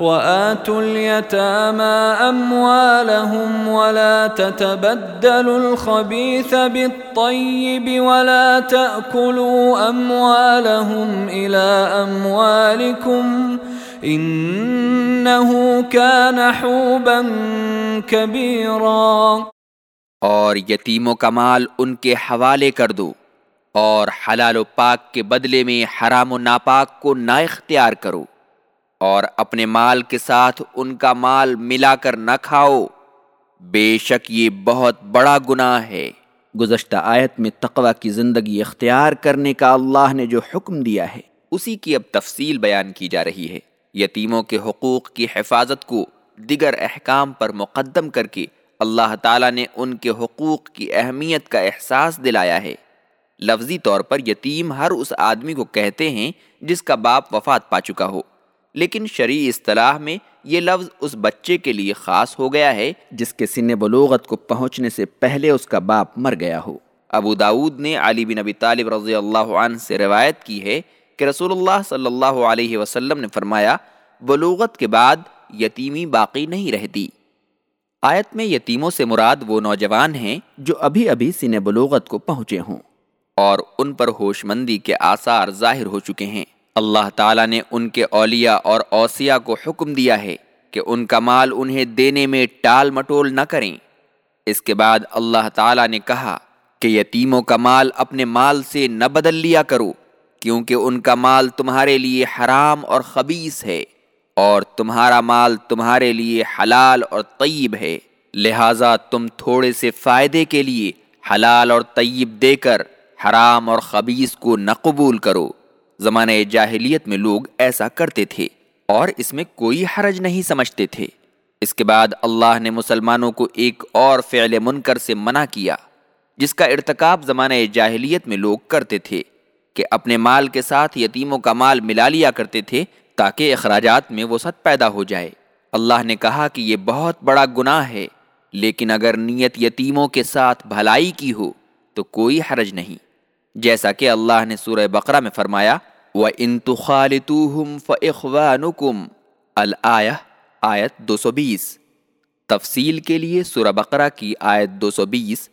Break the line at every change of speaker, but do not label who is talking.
وآتوا اليتامى أموالهم ولا تتبدلوا الخبيث بالطيب ولا تأكلوا أموالهم إلى أموالكم إنه كان حوبا كبيرا.
اور یتیموں کا مال ان کے حوالے کر دو اور حلال و پاک کے بدلے میں حرام و ناپاک کو نا اختیار کرو۔ اور اپنے مال کے ساتھ ان کا مال ملا کر نہ کھاؤ۔ بے شک یہ بہت بڑا گناہ ہے۔
گزشتہ آیت میں تقوی کی زندگی اختیار کرنے کا اللہ نے جو حکم دیا ہے،
اسی کی اب تفصیل بیان کی جا رہی ہے۔ یتیموں کے حقوق کی حفاظت کو دیگر احکام پر مقدم کر کے اللہ تعالیٰ نے ان کے حقوق کی اہمیت کا احساس دلایا ہے۔ لفظی طور پر یتیم ہر اس آدمی کو کہتے ہیں جس کا باپ وفات پا چکا ہو۔ لیکن شرعی اصطلاح میں یہ لفظ اس بچے کے لیے خاص ہو گیا ہے
جس کے سن بلوغت کو پہنچنے سے پہلے اس کا باپ مر گیا ہو۔
ابو داود نے علی بن نبی طالب رضی اللہ عنہ سے روایت کی ہے کہ رسول اللہ صلی اللہ علیہ وسلم نے فرمایا، بلوغت کے بعد یتیمی باقی نہیں رہتی۔ آیت میں یتیموں سے مراد وہ نوجوان ہیں
جو ابھی ابھی سن بلوغت کو پہنچے ہوں
اور ان پر ہوش مندی کے آثار ظاہر ہو چکے ہیں۔ اللہ تعالیٰ نے ان کے اولیاء اور اوسیا کو حکم دیا ہے کہ ان کا مال انہیں دینے میں ٹال مٹول نہ کریں۔ اس کے بعد اللہ تعالیٰ نے کہا کہ یتیموں کا مال اپنے مال سے نہ بدل لیا کرو، کیونکہ ان کا مال تمہارے لیے حرام اور خبیص ہے اور تمہارا مال تمہارے لیے حلال اور طیب ہے۔ لہٰذا تم تھوڑے سے فائدے کے لیے حلال اور طیب دے کر حرام اور خبیص کو نہ قبول کرو۔ زمانہ جاہلیت میں لوگ ایسا کرتے تھے اور اس میں کوئی حرج نہیں سمجھتے تھے۔ اس کے بعد اللہ نے مسلمانوں کو ایک اور فعل منکر سے منع کیا، جس کا ارتکاب زمانہ جاہلیت میں لوگ کرتے تھے کہ اپنے مال کے ساتھ یتیموں کا مال ملا لیا کرتے تھے تاکہ اخراجات میں وسعت پیدا ہو جائے۔ اللہ نے کہا کہ یہ بہت بڑا گناہ ہے، لیکن اگر نیت یتیموں کے ساتھ بھلائی کی ہو تو کوئی حرج نہیں۔ جیسا کہ اللہ نے سورہ بقرہ میں فرمایا وَإِن تُخَالِتُوهُمْ فَإِخْوَانُكُمْ الآیہ آیت دو سو بیس تفصیل کے لیے سورہ بقرہ کی آیت دو سو بیس